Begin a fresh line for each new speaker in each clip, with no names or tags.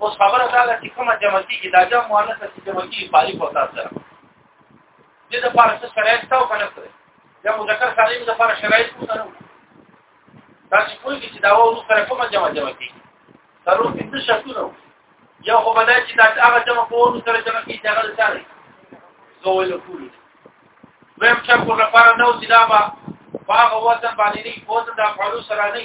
اوس خبره دا ده چې کومه جمع کیږي دا جمع مؤنث چې جمع کیږي پالي په تاسو سره دې د پاره څه شرایط تاو کنه سره یا مذکر سالم د پاره شرایط مو سره دا چې کوی چې دا وو سره کومه جمع جمع کیږي ضرور څه شرطونه یو خو بدای چې دا هغه جمع کوو سره جمع کیږي دا غل سره زول کول ویم چې په لپاره نو چې دا ما هغه وطن باندې نه وطن د افعال سره نه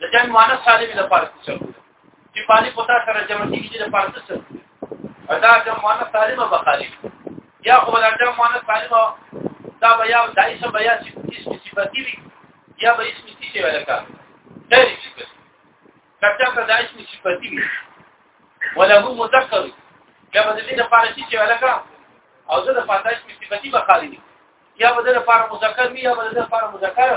د جمع مؤنث سالم د فرض څه چې باندې پتا سره جمع کیږي د فرض څه ادا جمع مؤنث سالم به خالي یا خو د جمع مؤنث سالم دا بیا د اسم بیا چې اسم صفتی وي یا به اسم صفتی ولکه دا یې چې کچا د اسم صفتی وي ولا هو مذکر یا به د دې لپاره چې ولکه او زه د فاتاش په صفتی به خالي یا به د لپاره مذکر وي یا به د لپاره مذکر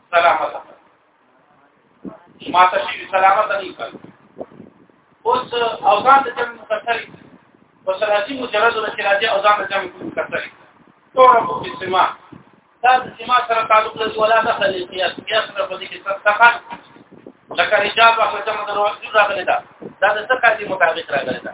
سلامت ما ته شي سلامت نه کړ اوس او ځان ته جمع مکسر او سلاتی مجرد له شراجه او ځان ته جمع مکسر تور په سما دا د سما سره تعلق لري ولا دخل القياس قياس سره په دې کې څه دخل لکه رجال په جمع درو راغلی دا دا د څه قاعده مطابق راغلی دا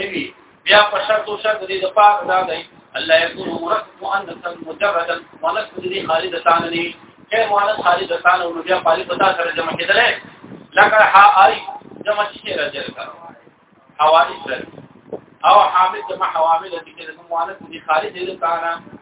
نبی بیا په شرط او شرط دې د پاره دا دی الله يكون مراد مؤنث مجردا مؤنث دې خالد تان نه چې مؤنث خالد تان او بیا پالي پتا سره جمع کېدل لکه ها آی جمع شي راځي حوادث او حامل جمع حوامل دې کې د مؤنث دې خالد دې تان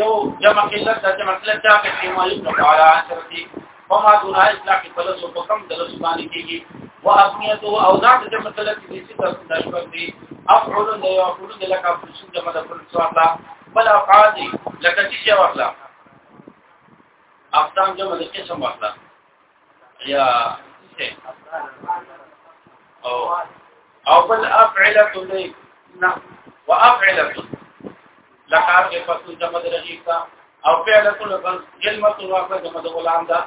یو جمع کله د جمع کله دا په استعمال نو تعالی انترتی وما دون اطلاق فلسو په کم د رسوبانی کیږي واهمیت او ذات د مطلب کې څه تاسو د شپږ دی افعل د یو افعل د لکه فلسو د مدد فلسو اخلا بل افعال دی لکه چې واخلا اقسام جمع د قسم واخلا یا او او بل افعله دی نه وافعله لکار کې پسو جمع درجی کا او فعله لبن کلمه واقع جمع د غلام دا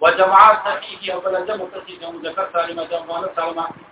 وجماعت تکیه او بل جمع تکیه جمع ذکر سالمه جمع مؤنث سالمه